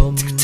Welcome.